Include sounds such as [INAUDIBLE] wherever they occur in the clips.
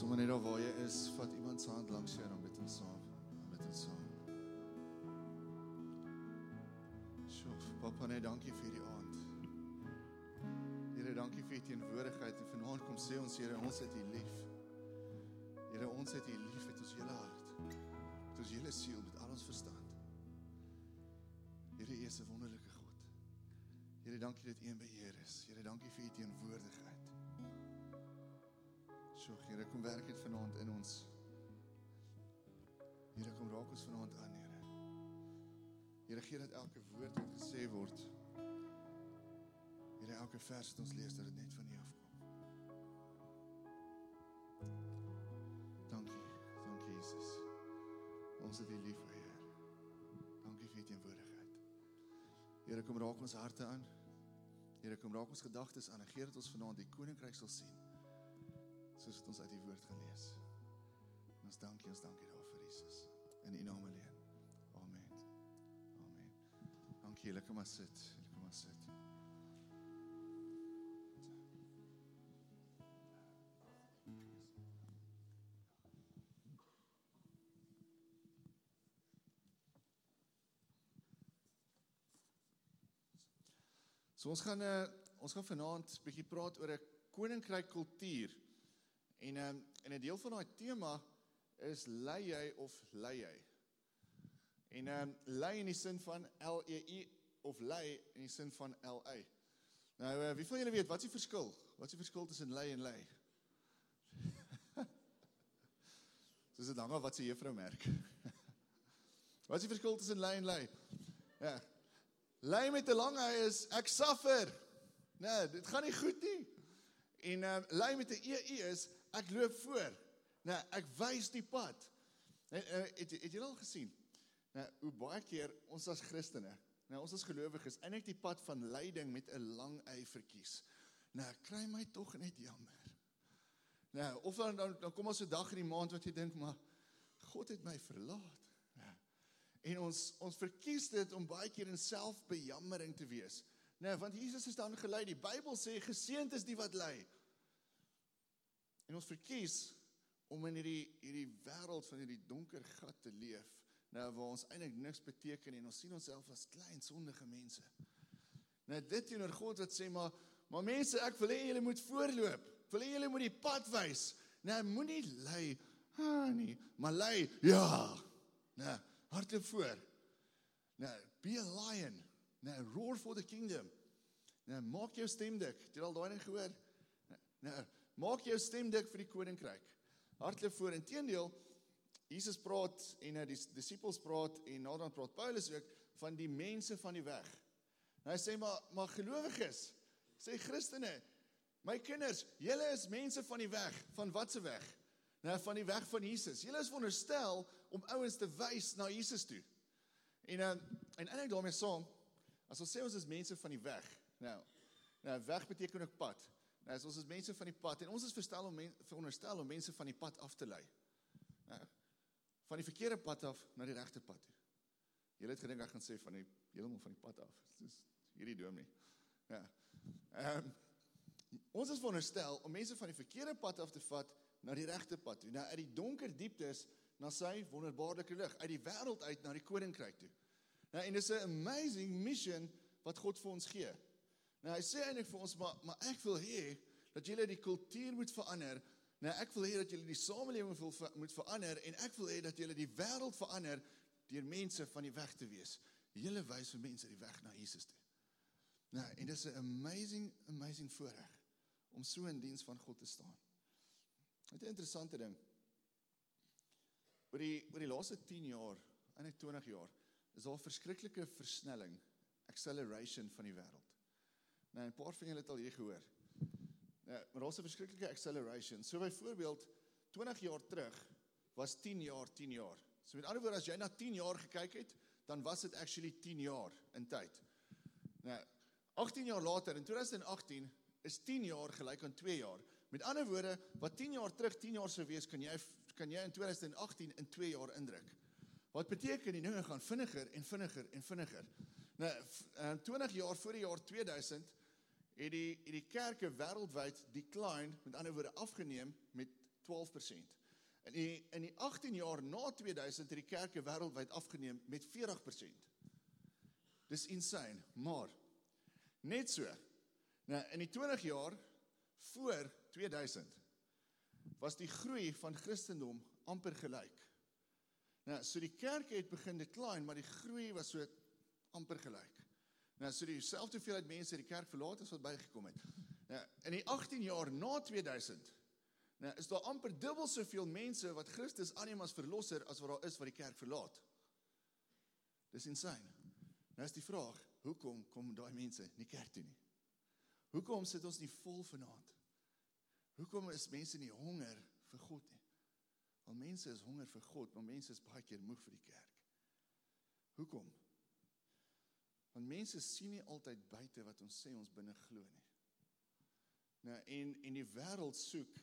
Sommige net daar waar jy is, vat iemand se hand langs jou en bid ons saam. Bid ons saam. Sjoe, Papa, net dankie vir die aand. Here, dankie vir u teenwoordigheid en vanaand kom sê ons Here, ons het u lief. Here, ons het u lief met ons hele hart. Met ons hele siel, met al ons verstand. Here, u is 'n wonderlike God. Here, dankie dat u in beheer is. Here, dankie vir u teenwoordigheid. So Here, kom werk dit vanaand in ons. Here, kom raak ons vanaand aan, Here. Here, gee dat elke woord wat gesê word, Here, elke vers wat ons lees, dat dit net van U afkom. Dankie, dankie Jesus. Ons het U lief, Heer. Dankie vir U teenwoordigheid. Here, kom raak ons harte aan. Here, kom raak ons gedagtes aan en gee dat ons vanaand die koninkryk sal sien soos wat ons uit die woord gelees. En ons dankie, ons dankie daarvoor Jesus. In U naam alleen. Amen. Amen. Dankie, julle kom maar sit. Julle kom maar sit. So ons gaan uh, ons gaan vanaand 'n bietjie praat oor 'n koninkryk kultuur. En um, en 'n deel van daai tema is lei jy of lei jy? En ehm um, lei in die sin van L E I of lei in die sin van L A. Nou uh, wie van julle weet wat is die verskil? Wat is die verskil tussen lei en lei? [LAUGHS] Dis dit hang af wat se juffrou merk. [LAUGHS] wat is die verskil tussen lei en lei? Ja. Lei met 'n lang hy is ek suffer. Nee, dit gaan nie goed nie. En ehm um, lei met 'n EE is ek loop voor. Nou, ek wys die pad. En, uh, het het julle al gesien? Nou, hoe baie keer ons as Christene, nou ons as gelowiges, eintlik die pad van lyding met 'n lang y verkies. Nou, kry my tog net jammer. Nou, of dan dan, dan kom ons 'n dag in die maand wat jy dink, maar God het my verlaat. Nou, en ons ons verkies dit om baie keer in selfbejammering te wees. Nou, want Jesus is dan gelei. Die Bybel sê geseënd is die wat ly. En ons verkies om in hierdie hierdie wêreld van hierdie donker gat te leef, nou waar ons eintlik niks beteken en ons sien onsself as klein sondige mense. Nou dit teenoor God wat sê maar maar mense, ek wil hê julle moet voorloop. Ek wil hê julle moet die pad wys. Nou moenie lei ah nee, maar lei ja. Nou hardloop voor. Nou be a lion. Nou roar for the kingdom. Nou maak jou stem dik. Het jy al daai ding gehoor? Nou Maak jou stem dik vir die koninkryk. Hardloop voor. Inteendeel, Jesus praat en nou die disippels praat en dan praat Paulus ook van die mense van die weg. Nou hy sê maar maar gelowiges, sê Christene, my kinders, julle is mense van die weg. Van watse weg? Nou van die weg van Jesus. Julle is veronderstel om ouens te wys na Jesus toe. En uh, en eintlik daarmee saam, as ons sê ons is mense van die weg. Nou, nou weg beteken ook pad. Nou, ons is mense van die pad en ons is verstel om men, veronderstel om mense van die pad af te lei. Nou, van die verkeerde pad af na die regte pad toe. Julle het gedink ek gaan sê van die heeltemal van die pad af. Dis hierdie dom nie. Ja. Ehm um, ons is veronderstel om mense van die verkeerde pad af te vat na die regte pad toe. Nou uit die donker dieptes na sy wonderbaarlike lig, uit die wêreld uit na die koninkryk toe. Nou en dis 'n amazing mission wat God vir ons gee. Nou hy sê eintlik vir ons maar maar ek wil hê dat julle die kultuur moet verander. Nou ek wil hê dat julle die samelewing wil ver, moet verander en ek wil hê dat julle die wêreld verander deur mense van die weg te wees. Julle wys vir mense die weg na Jesus toe. Nou en dis 'n amazing amazing voorreg om so in diens van God te staan. Dit 'n interessante ding. Oor die oor die laaste 10 jaar, eintlik 20 jaar, is daar 'n verskriklike versnelling, acceleration van die wêreld. Nou 'n paar van julle het al hier gehoor. Nou, maar daar's 'n verskriklike acceleration. So byvoorbeeld 20 jaar terug was 10 jaar 10 jaar. So met ander woorde as jy na 10 jaar gekyk het, dan was dit actually 10 jaar in tyd. Nou 18 jaar later in 2018 is 10 jaar gelyk aan 2 jaar. Met ander woorde, wat 10 jaar terug 10 jaar sou wees, kan jy kan jy in 2018 in 2 jaar indruk. Wat beteken die dinge gaan vinniger en vinniger en vinniger. Nou 20 jaar voor die jaar 2000 het die het die kerke wêreldwyd decline, met ander woorde afgeneem met 12%. In die in die 18 jaar na 2000 het die kerke wêreldwyd afgeneem met 40%. Dis insane, maar net so. Nou in die 20 jaar voor 2000 was die groei van Christendom amper gelyk. Nou, so die kerk het begin decline, maar die groei was so amper gelyk. Nou, so dieselfde hoeveelheid mense het die kerk verlaat as wat bygekom het. Nou, in die 18 jaar na 2000, nou is daar amper dubbel soveel mense wat Christus aanneem as verlosser as wat daar is wat die kerk verlaat. Dis insane. Nou is die vraag, hoekom kom daai mense nie kerk toe nie? Hoekom sit ons nie vol vanaand? Hoekom is mense nie honger vir God nie? Al mense is honger vir God, maar mense is baie keer moeg vir die kerk. Hoekom? Want mense sien nie altyd buite wat ons sê ons binne glo nie. Nou en en die wêreld soek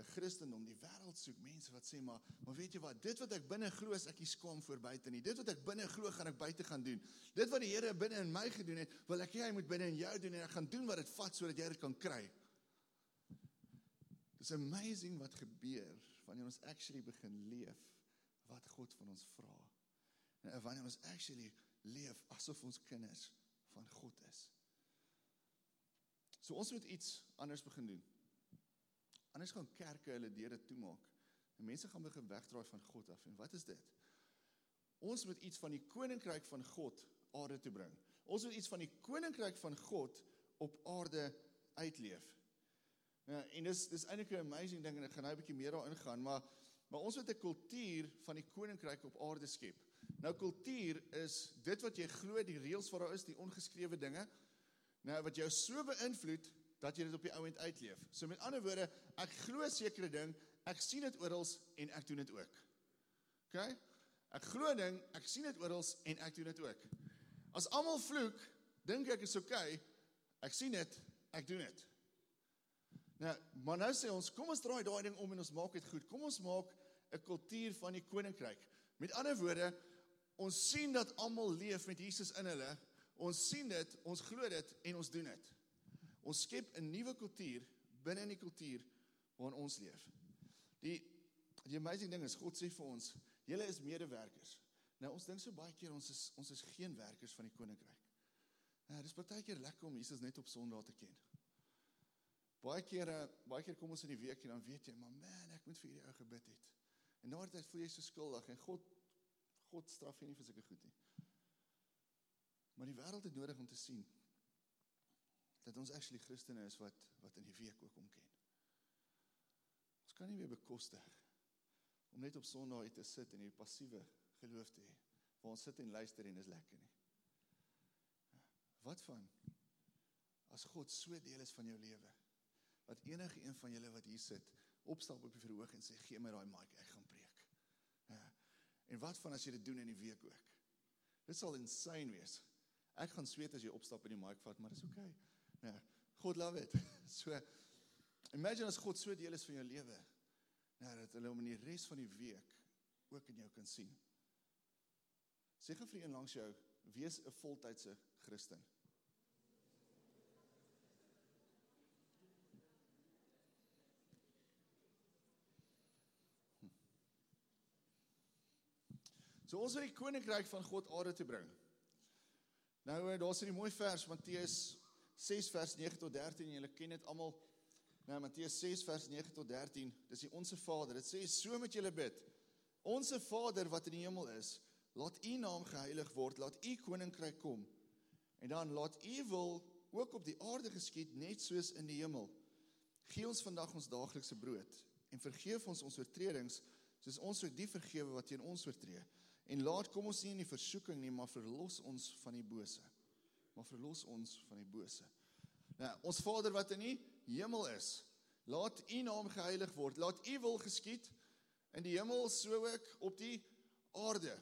'n Christendom, die wêreld soek mense wat sê maar, maar weet jy wat, dit wat ek binne glo is ek nie skaam voor buite nie. Dit wat ek binne glo gaan ek buite gaan doen. Dit wat die Here binne in my gedoen het, wil ek jy moet binne in jou doen en ek gaan doen wat dit vat sodat jy dit kan kry. It's amazing wat gebeur wanneer ons actually begin leef wat God van ons vra. En wanneer ons actually leef asof ons kinders van God is. So ons moet iets anders begin doen. Anders gaan kerke hulle deure toemaak en mense gaan begin wegdraai van God af. En wat is dit? Ons moet iets van die koninkryk van God aarde toe bring. Ons moet iets van die koninkryk van God op aarde uitleef. Ja, en dis dis eintlik 'n amazing ding en ek gaan nou 'n bietjie meer daarin gaan, maar maar ons het 'n kultuur van die koninkryk op aarde skep. Nou kultuur is dit wat jy glo die reëls wat daar is, die ongeskrewe dinge. Nou wat jou so beïnvloed dat jy dit op die ou end uitleef. So met ander woorde, ek glo 'n sekere ding, ek sien dit oral en ek doen dit ook. OK? Ek glo ding, ek sien dit oral en ek doen dit ook. As almal vloek, dink ek is OK. Ek sien dit, ek doen dit. Nou, maar nou sê ons, kom ons draai daai ding om en ons maak dit goed. Kom ons maak 'n kultuur van die koninkryk. Met ander woorde, ons sien dat almal leef met Jesus in hulle. Ons sien dit, ons glo dit en ons doen dit. Ons skep 'n nuwe kultuur binne in die kultuur waarin ons leef. Die die amazing ding is God sê vir ons, julle is medewerkers. Nou ons dink so baie keer ons is ons is geen werkers van die koninkryk. Nou, dis baie keer lekker om Jesus net op Sondag te ken. Baie kere, baie keer kom ons in die week en dan weet jy, maar man, ek moet vir hierdie ou gebid het. En na die tyd voel jy so skuldig en God God straf jy nie vir sulke goed nie. Maar die wêreld het nodig om te sien dat ons actually Christene is wat wat in die week ook omken. Ons kan nie meer bekostig om net op Sondag uit te sit en hier passiewe geloof te hê waar ons sit en luister en is lekker nie. Wat van as God so deel is van jou lewe? wat enige een van julle wat hier sit opstap op die verhoog en sê gee my daai mic ek gaan. En wat van as jy dit doen in die week ook? Dit sal insane wees. Ek gaan sweet as jy opstap en die mic vat, maar dis oké. Okay. Ja. God love it. [LAUGHS] So imagine as God so deel is van jou lewe. Nou dat hulle hom in die res van die week ook in jou kan sien. Sê gou vir een langs jou, wees 'n voltydse Christen. So ons wil die koninkryk van God aarde toe bring. Nou eh, daar's 'n mooi vers Matteus 6 vers 9 tot 13 en julle ken dit almal. Nou Matteus 6 vers 9 tot 13, dis die onsse Vader. Dit sê so met julle bid. Onse Vader wat in die hemel is, laat U naam geheilig word, laat U koninkryk kom. En dan laat U wil ook op die aarde geskied net soos in die hemel. Gee ons vandag ons daaglikse brood en vergeef ons ons oortredings soos ons ook die vergewe wat teen ons oortree En laat kom ons nie in die versoeking nie, maar verlos ons van die bose. Maar verlos ons van die bose. Nou, ons Vader wat in die hemel is, laat U naam geheilig word. Laat U wil geskied in die hemel so ook op die aarde.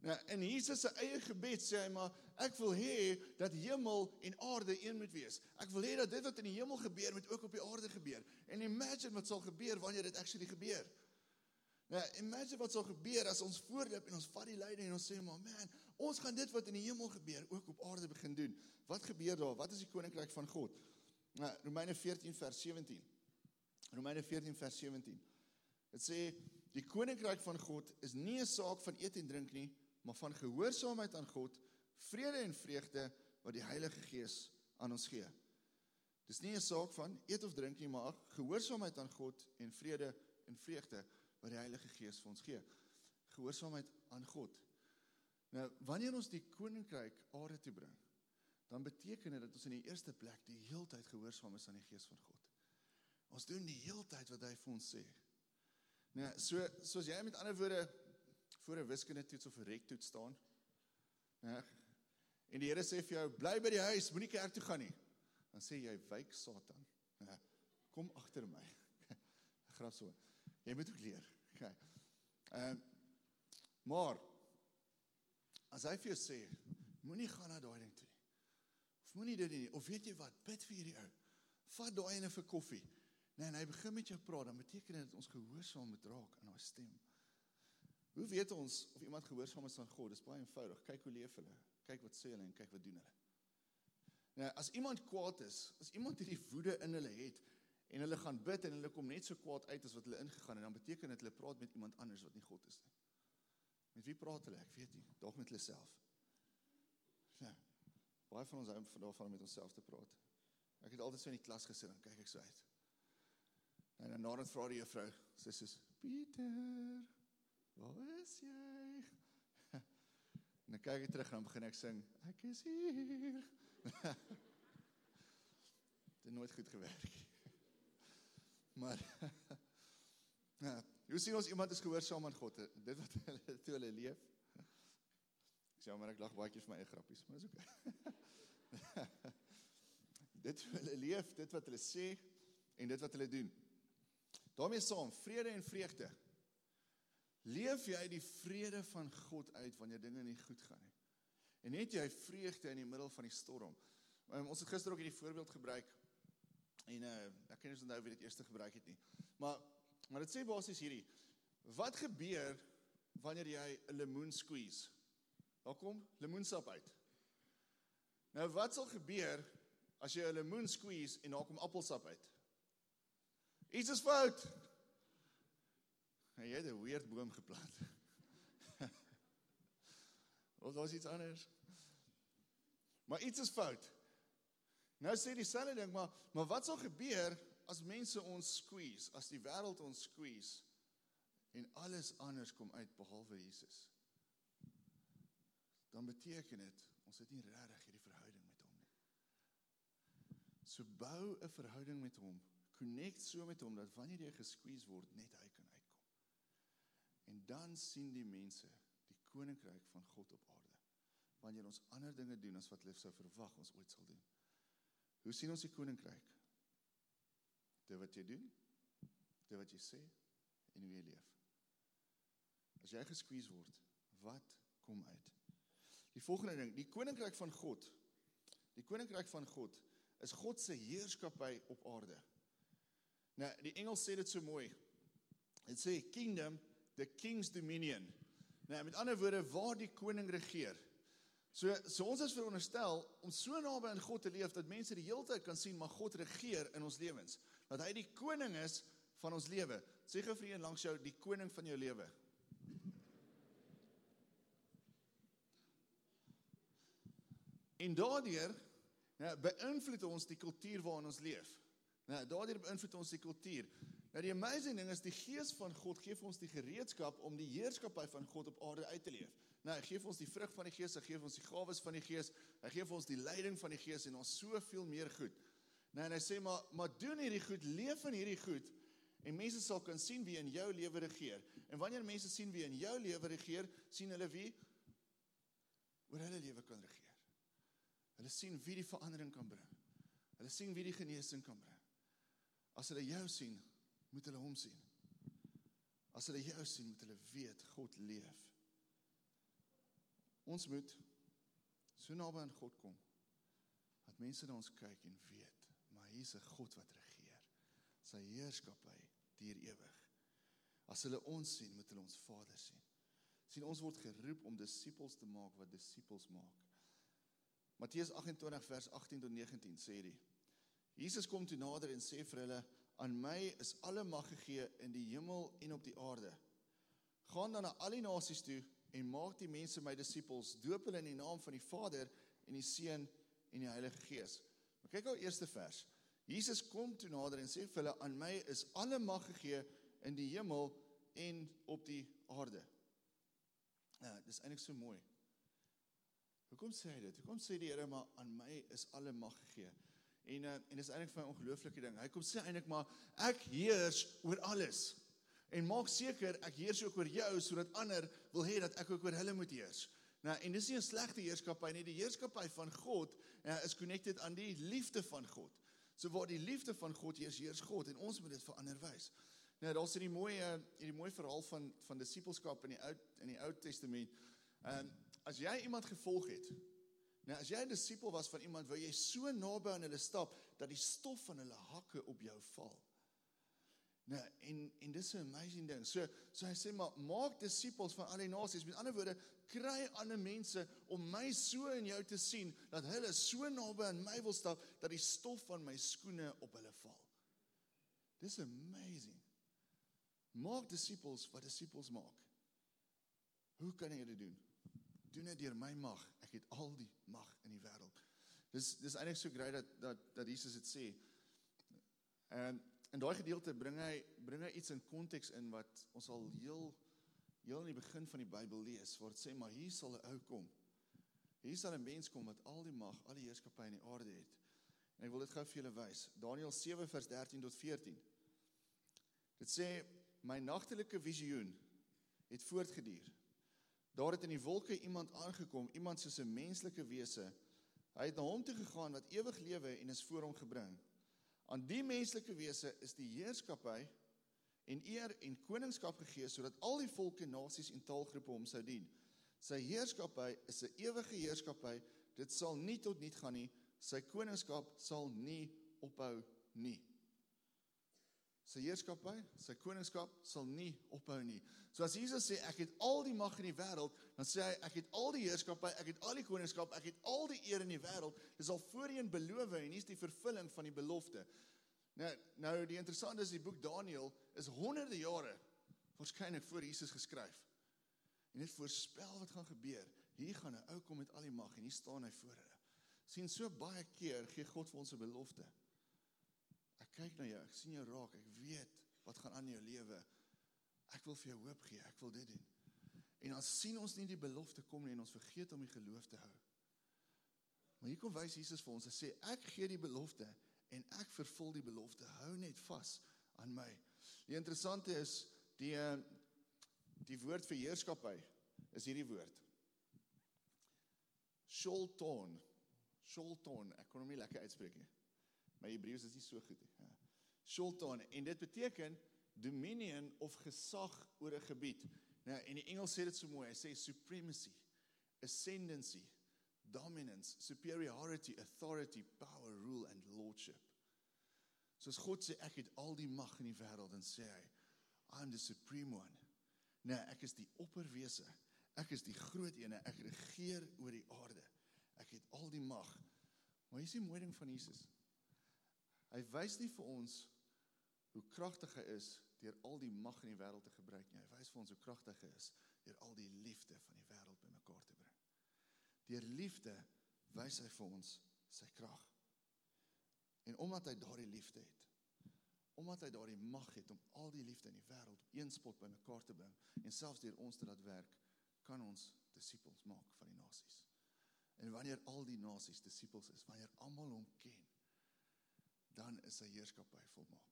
Nou, in Jesus se eie gebed sê hy maar ek wil hê dat hemel en aarde een moet wees. Ek wil hê dat dit wat in die hemel gebeur moet ook op die aarde gebeur. En imagine wat sal gebeur wanneer dit actually gebeur. Nou, imagine wat sal gebeur as ons voorloop en ons vat die leiding en ons sê maar man, ons gaan dit wat in die hemel gebeur ook op aarde begin doen. Wat gebeur daar? Wat is die koninkryk van God? Nou, Romeine 14 vers 17. Romeine 14 vers 17. Dit sê die koninkryk van God is nie 'n saak van eet en drink nie, maar van gehoorsaamheid aan God, vrede en vreugde wat die Heilige Gees aan ons gee. Dis nie 'n saak van eet of drink nie, maar gehoorsaamheid aan God en vrede en vreugde wat die Heilige Gees vir ons gee. Gehoorsaamheid aan God. Nou, wanneer ons die koninkryk aarde toe bring, dan beteken dit dat ons in die eerste plek die heeltyd gehoorsaam is aan die Gees van God. Ons doen die heeltyd wat hy vir ons sê. Nou, so soos jy met ander woorde voor 'n wiskunde toets of 'n rek toets staan, né? En die Here sê vir jou, bly by die huis, moenie kerk toe gaan nie. Dan sê jy, wyk Satan. Né? Kom agter my. [LAUGHS] Grap so. Jy moet ook leer. Okay. Ehm um, maar as hy vir jou sê, moenie gaan na daai ding toe nie. Of moenie dit nie, of weet jy wat, bid vir hierdie ou. Vat daai ene vir koffie. Nee, en hy begin met jou praat, dan beteken dit dat ons gehoorsaam moet raak aan daai stem. Hoe weet ons of iemand gehoorsaam is aan God? Dis baie eenvoudig. Kyk hoe leef hulle. Kyk wat sê hulle en kyk wat doen hulle. Nou, as iemand kwaad is, as iemand hierdie woede in hulle het en hulle gaan bid en hulle kom net so kwaad uit as wat hulle ingegaan het, dan beteken dit hulle praat met iemand anders wat nie God is nie. Met wie praat hulle? Ek weet nie. Dalk met hulle self. Ja. Baie van ons hou daarvan om met onsself te praat. Ek het altyd so in die klas gesit en kyk ek so uit. En dan nadat vra die juffrou, sy sê: "Pieter, waar is jy?" [LAUGHS] En dan kyk ek terug en dan begin ek sing: "Ek is hier." [LAUGHS] Dit nooit goed gewerk nie. Maar [LAUGHS] ja, hoe sien ons iemand is gehoorsaam aan God? Dit wat [LAUGHS] hulle toe hulle leef. Ek sê maar ek lag baie keer vir my eie grappies, maar is okay. [LAUGHS] dit wat hulle leef, dit wat hulle sê en dit wat hulle doen daarmee saam vrede en vreugde. Leef jy die vrede van God uit wanneer dinge nie goed gaan nie? En het jy vreugde in die middel van die storm? Um, ons het gister ook hierdie voorbeeld gebruik en uh, ek kan nie onthou wie dit eerste gebruik het nie. Maar maar dit sê basies hierdie: Wat gebeur wanneer jy 'n lemoen squeeze? Daar kom lemoensap uit. Nou wat sal gebeur as jy 'n lemoen squeeze en daar kom appelsap uit? Iets is fout. Jy het 'n weird boom geplant. [LAUGHS] of was iets anders. Maar iets is fout. Nou sê dieselfde ding, maar maar wat sal gebeur as mense ons squeeze, as die wêreld ons squeeze en alles anders kom uit behalwe Jesus? Dan beteken dit ons het nie regtig hierdie verhouding met hom nie. So bou 'n verhouding met hom connect so met hom dat wanneer jy gesqueeze word, net hy kan uitkom. En dan sien die mense die koninkryk van God op aarde. Wanneer ons ander dinge doen as wat hulle sou verwag ons ooit sal doen. Hoe sien ons die koninkryk? Dit wat jy doen, dit wat jy sê en hoe jy leef. As jy gesqueeze word, wat kom uit? Die volgende ding, die koninkryk van God. Die koninkryk van God is God se heerskappy op aarde. Nou, die Engels sê dit so mooi. Dit sê kingdom, the king's dominion. Nou, met ander woorde, waar die koning regeer. So so ons is veronderstel om so naby aan God te leef dat mense die hele tyd kan sien maar God regeer in ons lewens. Dat hy die koning is van ons lewe. Sê gou vir een langs jou die koning van jou lewe. En daardeur nou beïnvloed ons die kultuur waarin ons leef. Nou, daardeur beïnvloed ons die kultuur. Nou die amazing ding is die gees van God gee vir ons die gereedskap om die heerskappy van God op aarde uit te leef. Nou, hy gee vir ons die vrug van die gees, hy gee vir ons die gawes van die gees, hy gee vir ons die leiding van die gees en ons soveel meer goed. Nou en hy sê maar maar doen hierdie goed, leef in hierdie goed en mense sal kan sien wie in jou lewe regeer. En wanneer mense sien wie in jou lewe regeer, sien hulle wie oor hulle lewe kan regeer. Hulle sien wie die verandering kan bring. Hulle sien wie die genesing kan bring. As hulle jou sien, moet hulle hom sien. As hulle jou sien, moet hulle weet God leef. Ons moet so naby aan God kom dat mense na ons kyk en weet, maar hier's 'n God wat regeer. Sy heerskappy duur ewig. As hulle ons sien, moet hulle ons Vader sien. sien ons word geroep om disippels te maak wat disippels maak. Matteus 28 vers 18 tot 19 sê dit. Jesus kom toe nader en sê vir hulle: aan my is alle mag gegee in die hemel en op die aarde. Gaan dan na al die nasies toe en maak die mense my disippels, doop hulle in die naam van die Vader en die Seun en die Heilige Gees. Maar kyk gou eerste vers. Jesus kom toe nader en sê vir hulle aan my is alle mag gegee in die hemel en op die aarde. Ja, dis eintlik so mooi. Hoekom sê hy dit? Hoekom sê die Here maar aan my is alle mag gegee? En uh, en dis eintlik vir 'n ongelooflike ding. Hy kom sê eintlik maar ek heers oor alles. En maak seker ek heers ook oor jou sodat ander wil hê dat ek ook oor hulle moet heers. Nou en dis nie 'n slegte heerskappy nie. Die heerskappy van God uh, is connected aan die liefde van God. So waar die liefde van God heers, heers God en ons moet dit verander wys. Nou daar's hierdie mooi uh, hierdie mooi verhaal van van disippelskap in die ou in die Ou Testament. Ehm um, as jy iemand gevolg het, Nou as jy 'n disipel was van iemand waar jy so naby aan hulle stap dat die stof van hulle hakke op jou val. Nou en en dis 'n amazing ding. So so hy sê maar maak disippels van al die nasies. Met ander woorde, kry ander mense om my so in jou te sien dat hulle so naby aan my wil stap dat die stof van my skoene op hulle val. Dis amazing. Maak disippels wat disippels maak. Hoe kan jy dit doen? Doen dit deur my mag ek het al die mag in die wêreld. Dis dis eintlik so grait dat dat dat Jesus dit sê. En in daai gedeelte bring hy bring hy iets in konteks in wat ons al heel heel in die begin van die Bybel lees waar dit sê maar hier sal 'n ou kom. Hier sal 'n mens kom wat al die mag, al die heerskappy in die aarde het. En ek wil dit gou vir julle wys. Daniël 7 vers 13 tot 14. Dit sê my nagtelike visioen het voortgeduur. Daar het in die wolke iemand aangekom, iemand soos 'n menslike wese. Hy het na hom toe gegaan wat ewig lewe en is voor hom gebring. Aan die menslike wese is die heerskappy en eer en koningskap gegee sodat al die volke, nasies en taalgroepe hom sou dien. Sy heerskappy is 'n ewige heerskappy. Dit sal nie tot niet gaan nie. Sy koningskap sal nie ophou nie sy heerskappy, sy koningskap sal nie ophou nie. So as Jesus sê ek het al die mag in die wêreld, dan sê hy ek het al die heerskappy, ek het al die koningskap, ek het al die eer in die wêreld. Dis al voorheen beloof en hier's die vervulling van die belofte. Nou nou die interessante is die boek Daniël is honderde jare waarskynlik voor Jesus geskryf. En dit voorspel wat gaan gebeur. Hier gaan 'n ou kom met al die mag en hier staan hy voor hulle. sien so baie keer gee God vir ons 'n belofte kyk na jou. Ek sien jou raak. Ek weet wat gaan aan in jou lewe. Ek wil vir jou hoop gee. Ek wil dit doen. En dan sien ons nie die belofte kom nie en ons vergeet om die geloof te hou. Maar hier kom wys Jesus vir ons en sê ek gee die belofte en ek vervul die belofte. Hou net vas aan my. Die interessante is die die woord vir heerskappy is hierdie woord. Sholton. Sholton. Ek kon hom nie lekker uitspreek nie. My Hebreëus is nie so goed nie. Sultan en dit beteken dominion of gesag oor 'n gebied. Nou en die Engels sê dit so mooi. Hy sê supremacy, ascendancy, dominance, superiority, authority, power, rule and lordship. Soos God sê ek het al die mag in die wêreld en sê hy I'm the supreme one. Nee, ek is die opperwese. Ek is die groot een. Ek regeer oor die aarde. Ek het al die mag. Maar is die mooi ding van Jesus. Hy wys nie vir ons hoe kragtig hy is deur al die mag in die wêreld te gebruik nie. Hy wys vir ons hoe kragtig hy is deur al die liefde van die wêreld bymekaar te bring. Deur liefde wys hy vir ons sy krag. En omdat hy daardie liefde het, omdat hy daardie mag het om al die liefde in die wêreld op een spot bymekaar te bring en selfs deur ons te laat werk, kan ons disippels maak van die nasies. En wanneer al die nasies disippels is, wanneer almal hom ken, dan is sy heerskappy volmaak.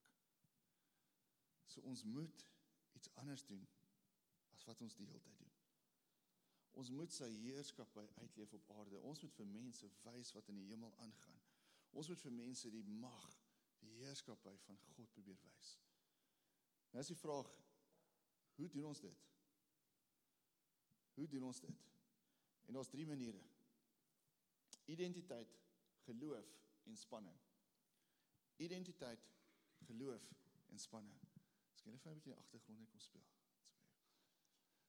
So ons moet iets anders doen as wat ons die hele tyd doen. Ons moet sy heerskappy uitleef op aarde. Ons moet vir mense wys wat in die hemel aangaan. Ons moet vir mense die mag, die heerskappy van God probeer wys. Nou is die vraag, hoe doen ons dit? Hoe doen ons dit? En daar's drie maniere. Identiteit, geloof en spanning identiteit, geloof en spanning. Skien net vir 'n bietjie agtergrond net kom speel.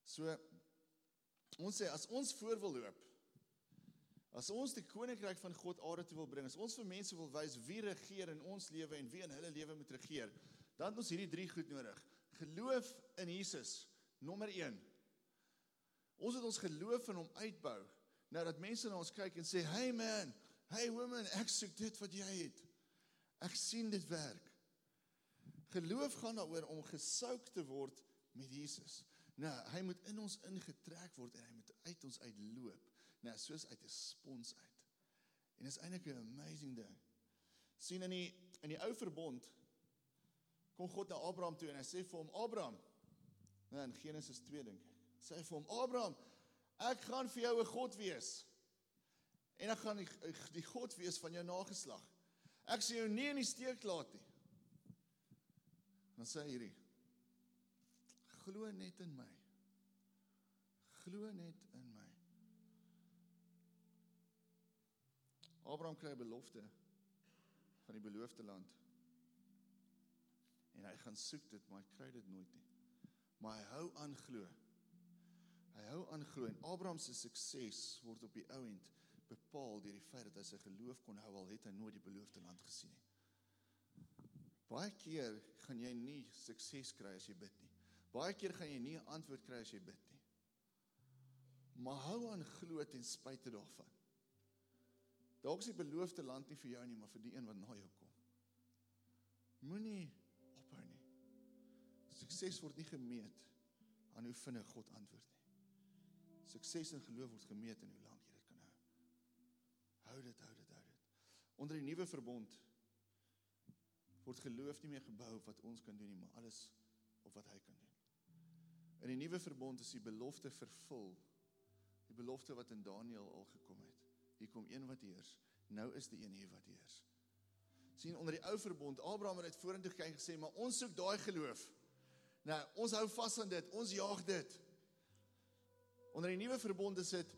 So ons sê as ons voor wil loop as ons die koninkryk van God aarde toe wil bring, as ons vir mense wil wys wie regeer in ons lewe en wie in hulle lewe moet regeer, Dan het ons hierdie drie goed nodig. Geloof in Jesus, nommer 1. Ons het ons geloof in hom uitbou. Nou dat mense na ons kyk en sê, "Hey man, hey woman, ek soek dit wat jy het. Ek sien dit werk." Geloof gaan daaroor om gesouk te word met Jesus. Nou, hy moet in ons ingetrek word en hy moet uit ons uitloop. Nou, soos uit 'n spons uit. En dit is eintlik 'n amazing ding. sien in die in die ou verbond kom God na Abraham toe en hy sê vir hom Abraham. Nou in Genesis 2 dink ek. Sê hy vir hom Abraham, ek gaan vir jou 'n God wees. En ek gaan die, die God wees van jou nageslag. Ek sê jou nie in die steek laat nie. Dan sê hy hierdie glo net in my. Glo net in my. Abraham kry 'n belofte van die beloofde land. En hy gaan soek dit, maar hy kry dit nooit nie. Maar hy hou aan glo. Hy hou aan glo en Abraham se sukses word op die ou end bepaal deur die feit dat hy sy geloof kon hou al het hy nooit die beloofde land gesien nie. Baie keer gaan jy nie sukses kry as jy bid nie. Baie keer gaan jy nie 'n antwoord kry as jy bid nie. Maar hou aan glo ten spyte daarvan. Dalk is die beloofde land nie vir jou nie, maar vir die een wat na jou kom. Moenie ophou nie. Sukses word nie gemeet aan hoe vinnig God antwoord nie. Sukses in geloof word gemeet in hoe lank jy dit kan hou. Hou dit, hou dit, hou dit. Onder die nuwe verbond word geloof nie meer gebou op wat ons kan doen nie, maar alles op wat hy kan doen. In die nuwe verbond is die belofte vervul. Die belofte wat in Daniël al gekom het. Hier kom een wat heers. Nou is die een hier wat heers. sien onder die ou verbond Abraham het vorentoe gekyk gesê, maar ons soek daai geloof. Nou, ons hou vas aan dit. Ons jaag dit. Onder die nuwe verbond is dit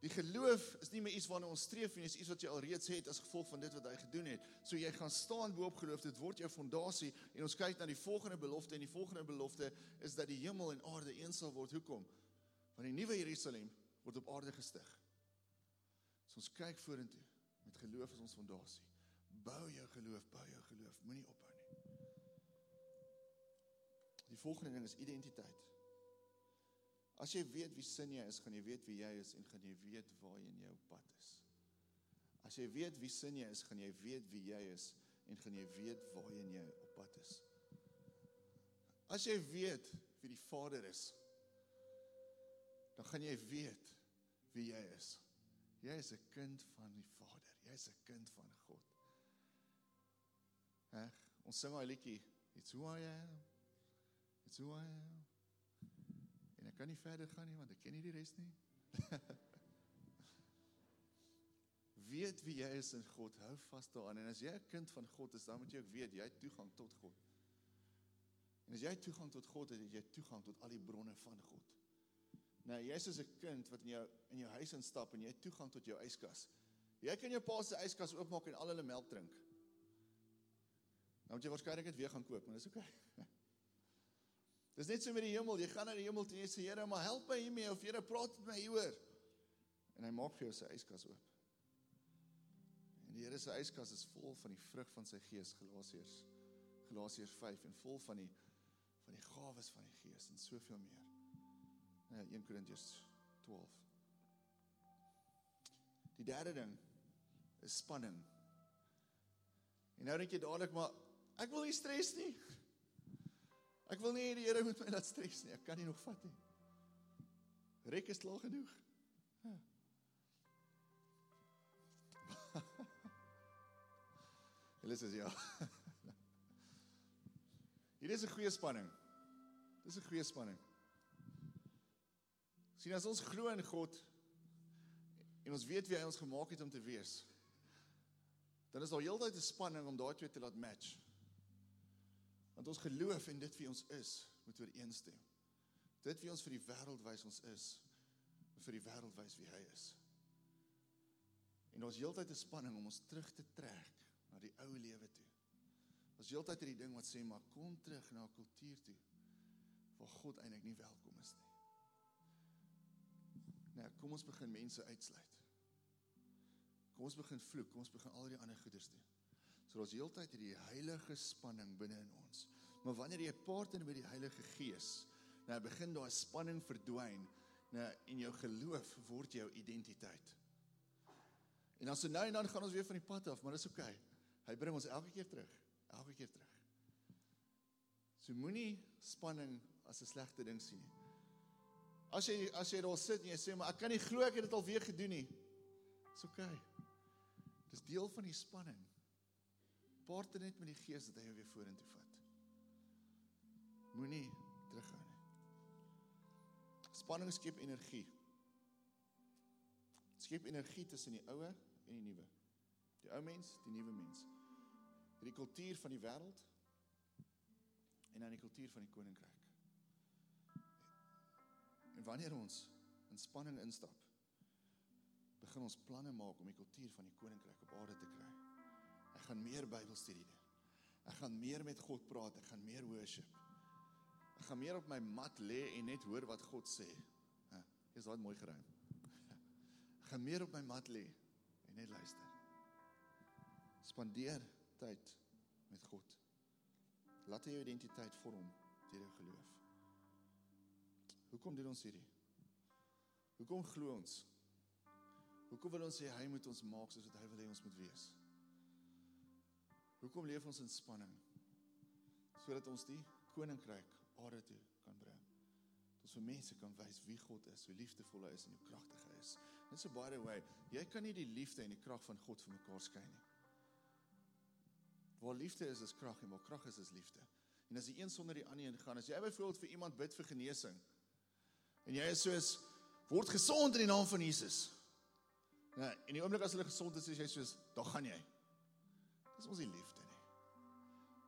Die geloof is nie meer iets waarna ons streef nie, is iets wat jy alreeds het as gevolg van dit wat hy gedoen het. So jy gaan staan bo op geloof, dit word jou fondasie en ons kyk na die volgende belofte en die volgende belofte is dat die hemel en aarde een sal word. Hoekom? Want die nuwe Jerusalem word op aarde gestig. So ons kyk vorentoe met geloof as ons fondasie. Bou jou geloof, bou jou geloof, moenie ophou nie. Die volgende ding is identiteit. As jy weet wie sin jy is, gaan jy weet wie jy is en gaan jy weet waarheen jou pad is. As jy weet wie sin jy is, gaan jy weet wie jy is en gaan jy weet waarheen jy op pad is. As jy weet wie die Vader is, dan gaan jy weet wie jy is. Jy is 'n kind van die Vader. Jy is 'n kind van God. Ag, ons sing 'n liedjie, it's who I am. It's who I am kan nie verder gaan nie want ek ken nie die res nie. [LAUGHS] weet wie jy is in God, hou vas daaraan en as jy 'n kind van God is, dan moet jy ook weet jy het toegang tot God. En as jy toegang tot God het, het jy toegang tot al die bronne van God. Nou, jy's soos 'n kind wat in jou in jou huis instap en jy het toegang tot jou yskas. Jy kan jou pa se yskas oopmaak en al hulle melk drink. Nou moet jy waarskynlik dit weer gaan koop, maar dis oukei. Okay. [LAUGHS] Dis net so met die hemel. Jy gaan na die hemel toe en jy sê Here, maar help my hiermee of Here praat met my hieroor. En hy maak vir jou sy yskas oop. En die Here se yskas is vol van die vrug van sy Gees, Galasiërs Galasiërs 5 en vol van die van die gawes van die Gees en soveel meer. Ja, 1 Korintiërs 12. Die derde ding is spanning. En nou dink jy dadelik maar ek wil nie stres nie. Ek wil nie hê die Here moet my laat stres nie. Ek kan nie nog vat nie. Rek is klaar genoeg. Ja. [LAUGHS] Hulle sê ja. [LAUGHS] Hier is 'n goeie spanning. Dis 'n goeie spanning. Sien as ons glo in God en ons weet wie hy ons gemaak het om te wees. Dan is daar heeltyd 'n spanning om daai twee te laat match. Want ons geloof en dit wie ons is, moet ooreenstem. Dit wie ons vir die wêreld wys ons is, vir die wêreld wys wie hy is. En ons heeltyd 'n spanning om ons terug te trek na die ou lewe toe. Ons heeltyd hierdie ding wat sê maar kom terug na 'n kultuur toe waar God eintlik nie welkom is nie. Nou, kom ons begin mense uitsluit. Kom ons begin vloek, kom ons begin al die ander goeders doen sodat ons heeltyd hierdie heilige spanning binne in ons Maar wanneer jy partner met die Heilige Gees, nou begin daai spanning verdwyn, nou en jou geloof word jou identiteit. En dan so nou en dan gaan ons weer van die pad af, maar dis oké. Okay. Hy bring ons elke keer terug, elke keer terug. So moenie spanning as 'n slegte ding sien nie. As jy as jy daar sit en jy sê maar ek kan nie glo ek het dit al weer gedoen nie. Dis oké. Okay. Dis deel van die spanning. Paart net met die Gees dat hy jou weer vorentoe vat. Moenie terughou nie. Spanning skep energie. Skep energie tussen die ou en die nuwe. Die ou mens, die nuwe mens. Die kultuur van die wêreld en dan die kultuur van die koninkryk. En wanneer ons in spanning instap, begin ons planne maak om die kultuur van die koninkryk op aarde te kry. Ek gaan meer Bybelstudie doen. Ek gaan meer met God praat, ek gaan meer worship. Ek gaan meer op my mat lê en net hoor wat God sê. Hæ, is dit mooi geruim. Ek gaan meer op my mat lê en net luister. Spandeer tyd met God. Laat jou identiteit vorm deur jou geloof. Hoekom doen ons hierdie? Hoekom glo ons? Hoekom wil ons sê hy moet ons maak soos wat hy wil hê ons moet wees? Hoekom leef ons in spanning? Sodat ons die koninkryk aarde toe kan bring. Dat vir mense kan wys wie God is, hoe liefdevol hy is en hoe kragtig hy is. Net so by the way, jy kan nie die liefde en die krag van God vir mekaar skei nie. Waar liefde is, is krag en waar krag is, is liefde. En as die een sonder die ander ingaan, as jy byvoorbeeld vir iemand bid vir genesing, En jy is soos word gesond in die naam van Jesus. Ja, en die oomblik as hulle gesond is, is jy soos, "Daar gaan jy." Dis ons liefde nie.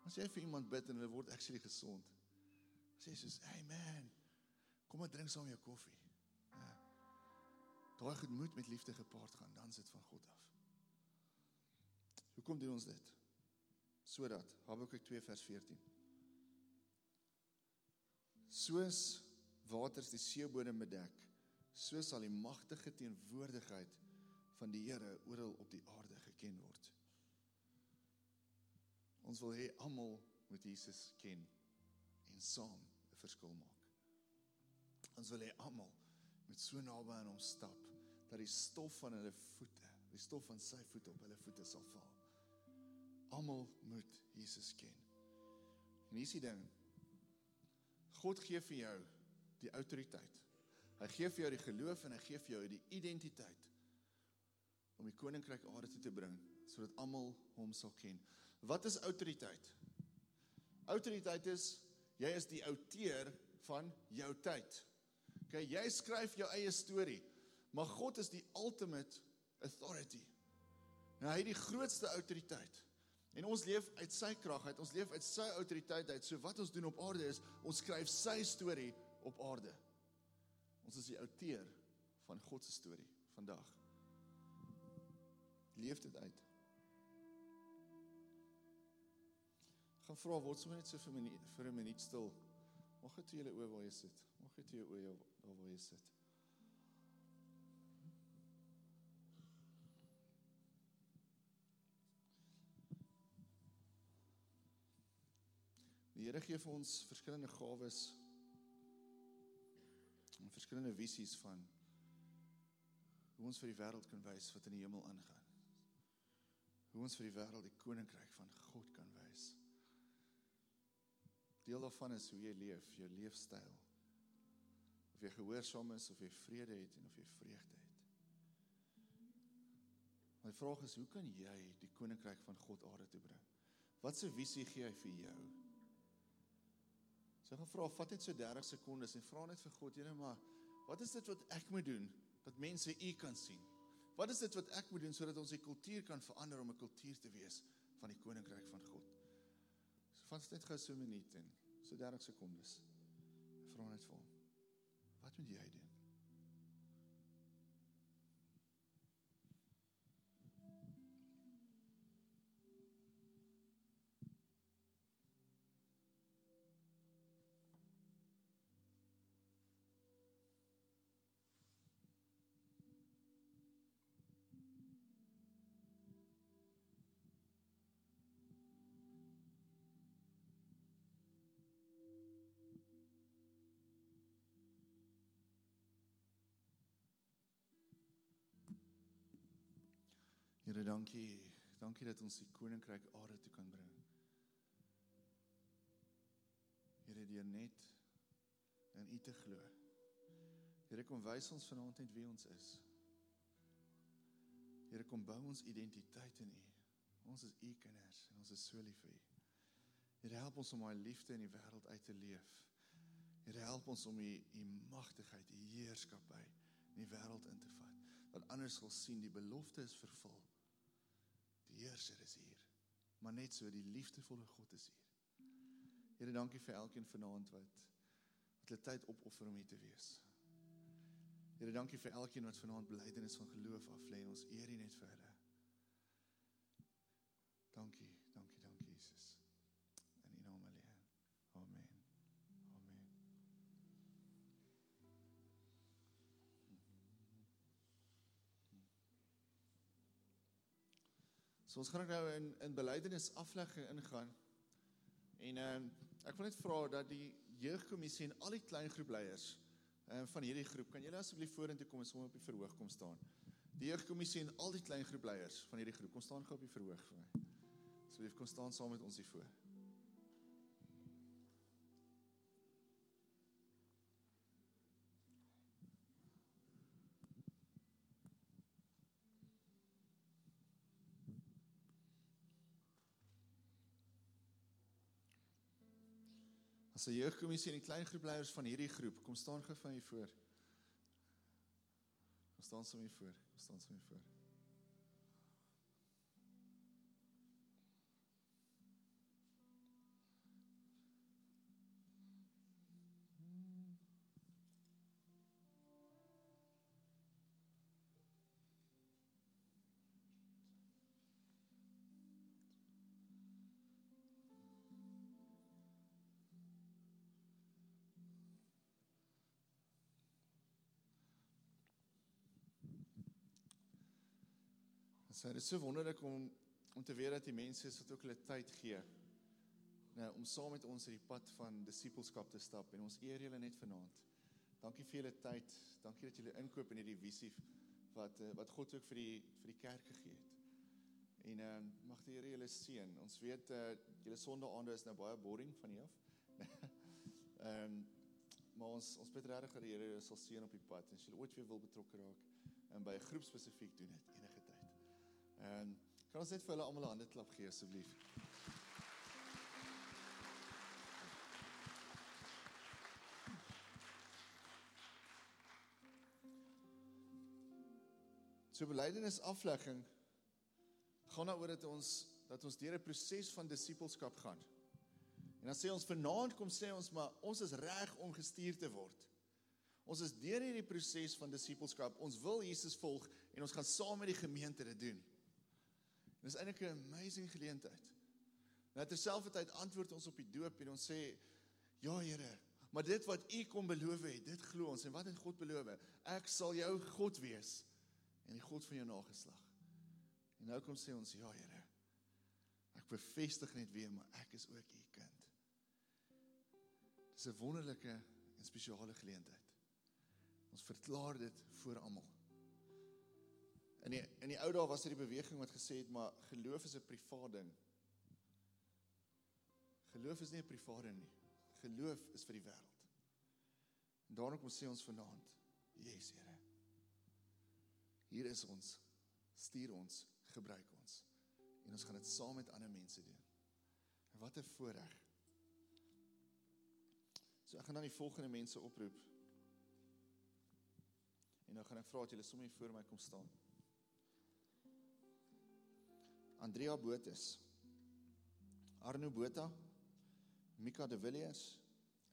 As jy vir iemand bid en hulle word actually gesond, sê jy soos, "Hey man, kom maar drink saam jou koffie." Ja. Daai goed moet met liefde gepaard gaan, dan sit van God af. Hoekom doen ons dit? Sodat Habakuk 2 vers 14. Soos waters die seebodem bedek, so sal die magtige teenwoordigheid van die Here oral op die aarde geken word. Ons wil hê almal moet Jesus ken en saam 'n verskil maak. Ons wil hê almal moet so naby aan hom stap dat die stof van hulle voete, die stof van sy voete op hulle voete sal val. Almal moet Jesus ken. En hier is die ding. God gee vir jou die autoriteit. Hy gee vir jou die geloof en hy gee vir jou die identiteit om die koninkryk aarde toe te bring sodat almal hom sal ken. Wat is autoriteit? Autoriteit is jy is die outeur van jou tyd. OK, jy skryf jou eie storie, maar God is die ultimate authority. Nou hy het die grootste autoriteit. En ons leef uit sy krag uit, ons leef uit sy autoriteit uit. So wat ons doen op aarde is, ons skryf sy storie op aarde. Ons is die outeur van God se storie vandag. Leef dit uit. Gaan vra word sommer net so vir 'n minuut vir 'n minuut stil. Mag dit julle oë waar jy sit. Mag dit jou oë daar waar jy sit. Die Here gee vir ons verskillende gawes en verskillende visies van hoe ons vir die wêreld kan wys wat in die hemel aangaan. Hoe ons vir die wêreld die koninkryk van God kan wys. Deel daarvan is hoe jy leef, jou leefstyl. Of jy gehoorsaam is of jy vrede het en of jy vreugde het. My vraag is, hoe kan jy die koninkryk van God aarde toe bring? Wat 'n visie gee hy vir jou? So gaan vra, vat net so 30 sekondes en vra net vir God, Here, maar wat is dit wat ek moet doen dat mense U kan sien? Wat is dit wat ek moet doen sodat ons die kultuur kan verander om 'n kultuur te wees van die koninkryk van God? Vat net gou so 'n minuut en so 30 sekondes. Vra net vir hom. Wat moet jy doen? Here, dankie. Dankie dat ons die koninkryk aarde toe kan bring. Here, deur net in U te glo. Here, kom wys ons vanaand net wie ons is. Here, kom bou ons identiteit in U. Ons is U kinders en ons is so lief vir U. Here, help ons om daai liefde in die wêreld uit te leef. Here, help ons om U U magtigheid, U heerskappy in die wêreld in te vat. Dat ander sal sien die belofte is vervul. Die Heerser is hier. Maar net so die liefdevolle God is hier. Here, dankie vir elkeen vanaand wat wat hulle tyd opoffer om hier te wees. Here, dankie vir elkeen wat vanaand belydenis van geloof af lê en ons eer U net vir hulle. Dankie, So ons gaan nou in in belydenis aflegging ingaan. En ehm uh, ek wil net vra dat die jeugkommissie en al die klein groepleiers ehm uh, van hierdie groep, kan julle asseblief vorentoe kom en sommer op die verhoog kom staan. Die jeugkommissie en al die klein groepleiers van hierdie groep, kom staan gou op die verhoog vir my. Asseblief kom staan saam met ons hier voor. As 'n jeugkommissie en die klein groepleiers van hierdie groep, kom staan gou van hier voor. Kom staan sommer hier voor. Kom staan sommer hier voor. So dit is so wonderlik om om te weet dat die mense is wat ook hulle tyd gee. Nou om saam met ons hierdie pad van disippelskap te stap en ons eer julle net vanaand. Dankie vir julle tyd. Dankie dat julle inkoop in hierdie visie wat eh, wat God ook vir die vir die kerk gegee het. En ehm uh, mag die Here julle seën. Ons weet uh julle sondaande is nou baie boring van hier af. [LAUGHS] Ehm um, maar ons ons bid regtig dat die Here julle sal seën op die pad en as julle ooit weer wil betrokke raak en by 'n groep spesifiek doen dit En kan ons net vir hulle almal 'n hande klap gee asseblief? So belydenis aflegging gaan daaroor dat ons dat ons deur 'n proses van disippelskap gaan. En dan sê ons vanaand kom sê ons maar ons is reg om gestuur te word. Ons is deur hierdie proses van disippelskap. Ons wil Jesus volg en ons gaan saam met die gemeente dit doen. En dis eintlik 'n amazing geleentheid. Nou terselfdertyd antwoord ons op die doop en ons sê ja Here, maar dit wat U kom beloof het, dit glo ons en wat het God beloof? Ek sal jou God wees en die God van jou nageslag. En nou kom sê ons ja Here. Ek bevestig net weer maar ek is ook U kind. Dis 'n wonderlike en spesiale geleentheid. Ons verklaar dit voor almal. In die in die ou dae was daar die beweging wat gesê het maar geloof is 'n privaat ding. Geloof is nie 'n privaat ding nie. Geloof is vir die wêreld. En daarom kom sê ons vanaand, Jesus Here. Hier is ons. Stuur ons, gebruik ons. En ons gaan dit saam met ander mense doen. En wat 'n voorreg. So ek gaan dan die volgende mense oproep. En nou gaan ek vra dat julle sommer voor my kom staan. Andrea Botus. Arno Botha, Mika de Villiers,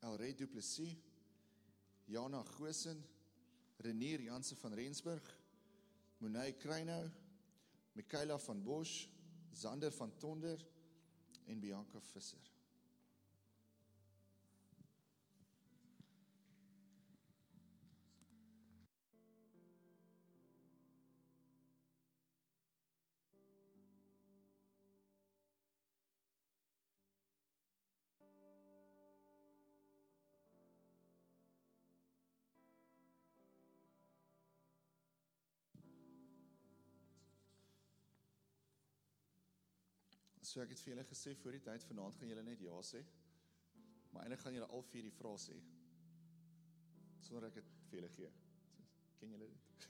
Elred Du Plessis, Jana Gosen, Renier Janse van Rensburg, Monay Kruinou, Michaela van Bosch, Zander van Tonder en Bianca Visser. So ek het vir julle gesê voor die tyd vanaand gaan julle net ja sê. Maar eintlik gaan julle al vier die vrae sê. Sonder ek dit vir julle gee. Ken julle dit?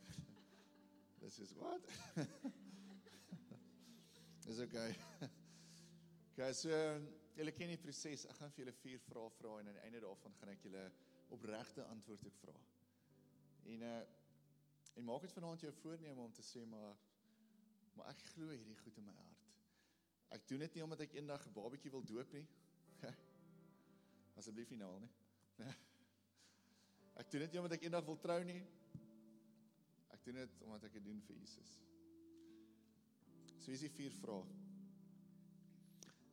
[LAUGHS] Dis is wat? [LAUGHS] Dis okay. Okay, so julle ken die proses. Ek gaan vir julle vier vrae vra en aan die einde daarvan gaan ek julle opregte antwoord ook vra. En uh en maak dit vanaand jou voorneme om te sê maar maar ek glo hierdie goed in my hart. Ek doen dit nie omdat ek eendag 'n babatjie wil doop nie. [LAUGHS] Asseblief nie nou nie. [LAUGHS] Ek doen dit nie omdat ek eendag wil trou nie. Ek doen dit omdat ek dit doen vir Jesus. So is die vier vrae.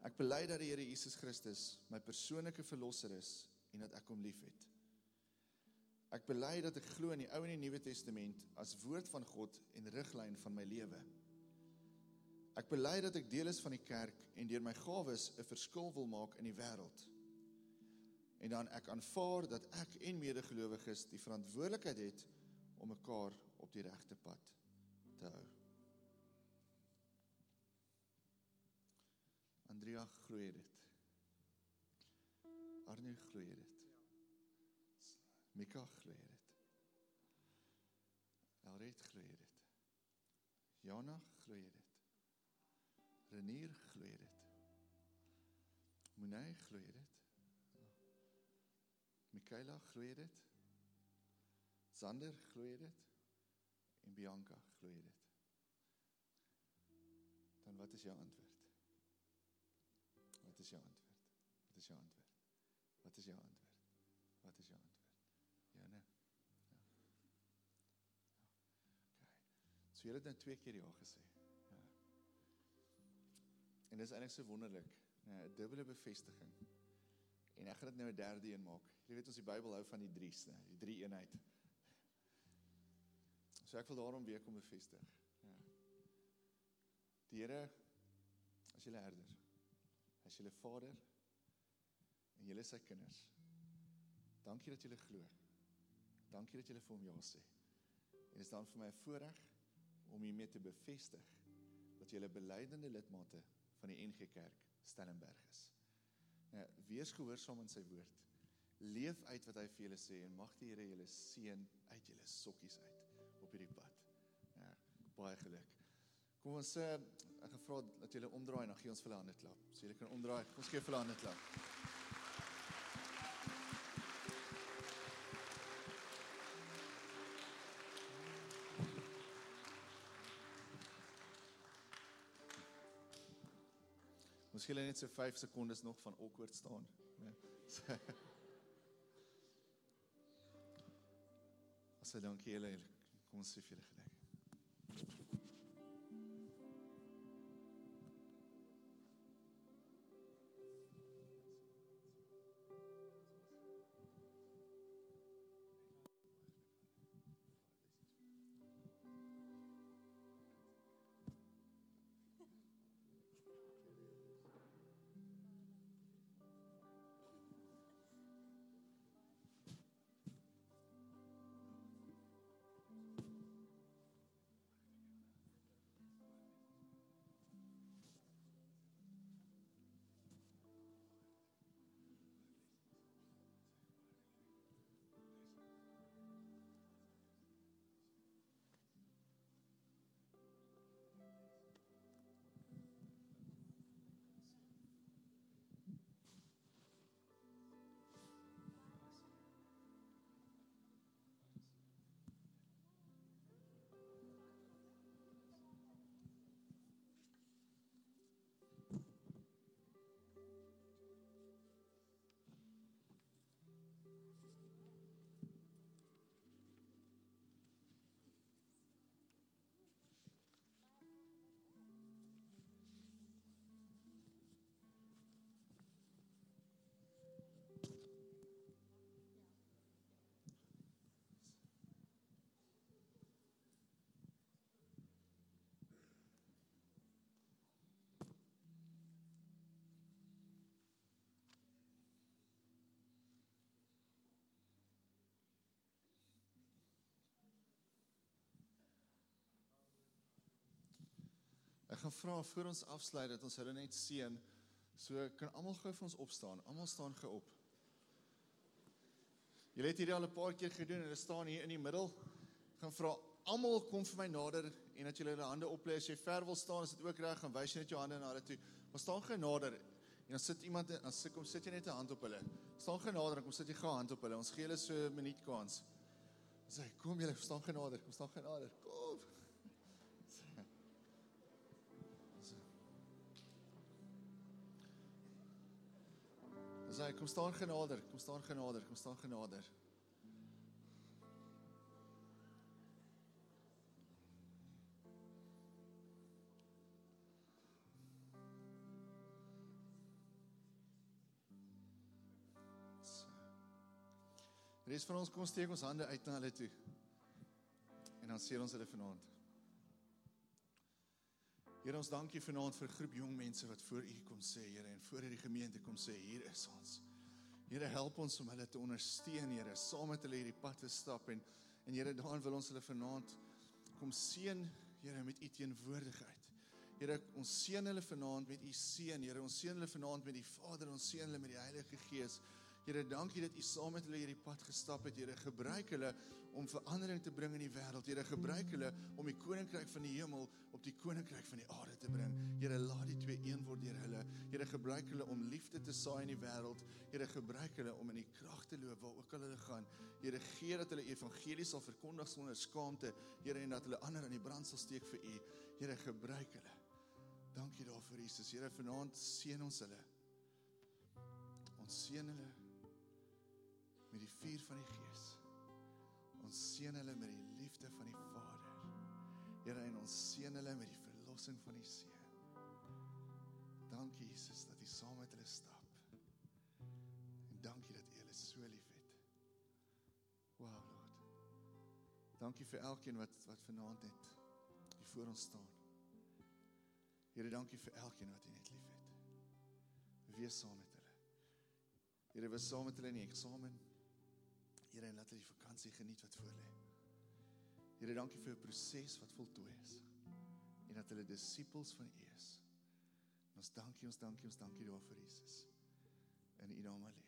Ek bely dat die Here Jesus Christus my persoonlike verlosser is en dat ek hom liefhet. Ek bely dat ek glo in die Ou en die Nuwe Testament as woord van God en riglyn van my lewe. Ek bely dat ek deel is van die kerk en deur my gawes 'n verskil wil maak in die wêreld. En dan ek aanvaar dat ek en medegelowiges die verantwoordelikheid het om mekaar op die regte pad te hou. Andrea glo dit. Arne glo dit. Mika glo dit. Elret glo dit. Jana glo dit. Renier glo dit. Monet glo dit. Michaela glo dit. Sander glo dit. En Bianca glo dit. Dan wat is jou antwoord? Wat is jou antwoord? Wat is jou antwoord? Wat is jou antwoord? Wat is jou antwoord? Ja, nee. Ja. Okay. So jy het nou twee keer ja gesê. En dis eintlik so wonderlik, 'n dubbele bevestiging. En ek gaan dit nou 'n derde een maak. Jy weet ons die Bybel hou van die drie's, nee, die drie eenheid. So ek wil daarom weer kom bevestig. Ja. Die Here as julle herder. As julle Vader en julle sy kinders. Dankie dat julle glo. Dankie dat julle vir hom ja sê. En dit is dan vir my 'n voorreg om hiermee te bevestig dat julle belydende lidmate van die NG Kerk Stellenberg is. Nou, wees gehoorsaam aan sy woord. Leef uit wat hy vir julle sê en mag die Here julle seën uit julle sokkies uit op hierdie pad. Ja, baie geluk. Kom ons sê uh, ek gevra dat julle omdraai en dan gee ons vir hulle hande klap. So julle kan omdraai. Kom ons gee vir hulle hande klap. Miskien net so 5 sekondes nog van awkward staan. [LAUGHS] Ja. Asse dankie julle. Kom ons sê vir julle Ek gaan vra voor ons afsluit dat ons hulle net seën. So kan almal gou vir ons opstaan. Almal staan gou op. Julle het hierdie al 'n paar keer gedoen. Hulle staan hier in die middel. Ek gaan vra almal kom vir my nader en dat julle julle hande oplê as jy ver wil staan, is dit ook reg gaan wys net jou hande na hulle toe. Maar staan gou nader. En dan sit iemand dan sit kom sit jy net 'n hand op hulle. Staan gou nader en kom sit jy gou hand op hulle. Ons gee hulle so 'n minuut kans. Sê kom julle staan gou nader. Kom staan gou nader. Kom. Sê kom staan genader, kom staan genader, kom staan genader. Res van ons kom steek ons hande uit na hulle toe. En dan seën ons hulle vanaand. Here ons dankie vanaand vir 'n groep jong mense wat voor U kom sê, Here, en voor hierdie gemeente kom sê, hier is ons. Here, help ons om hulle te ondersteun, Here, saam met hulle hierdie pad te stap en en Here, daarin wil ons hulle vanaand kom seën, Here, met U teenwoordigheid. Here, ons seën hulle vanaand met U seën, Here, ons seën hulle vanaand met die Vader, ons seën hulle met die Heilige Gees. Here, dankie dat U saam met hulle hierdie pad gestap het. Here, gebruik hulle om verandering te bring in die wêreld. Here, gebruik hulle om die koninkryk van die hemel op die koninkryk van die aarde te bring. Here, laat die twee een word deur hulle. Here, gebruik hulle om liefde te saai in die wêreld. Here, gebruik hulle om in die krag te loop waar ook al hulle gaan. Here, gee dat hulle evangelie sal verkondig sonder skaamte. Here, en dat hulle ander aan die brand sal steek vir U. Here, gebruik hulle. Dankie daarvoor Jesus. Here, vanaand seën ons hulle. Ons seën hulle met die vuur van die Gees. Ons seën hulle met die liefde van die Vader. Here en ons seën hulle met die verlossing van die Seun. Dankie Jesus dat U saam met hulle stap. En dankie dat U hulle so liefhet. Wow Lord. Dankie vir elkeen wat wat vanaand net hier voor ons staan. Here, dankie vir elkeen wat U net liefhet. Wees saam met hulle. Here, wees saam met hulle in die eksamen. Here, laat hulle die vakansie geniet wat voor lê. Here, dankie vir 'n proses wat voltooi is en dat hulle disippels van U is. En ons dankie, ons dankie, ons dankie daarvoor Jesus. In U naam alleen.